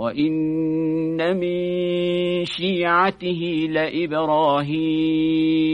وَإِنَّ مِن شِيعَتِهِ لَإِبْرَاهِيمَ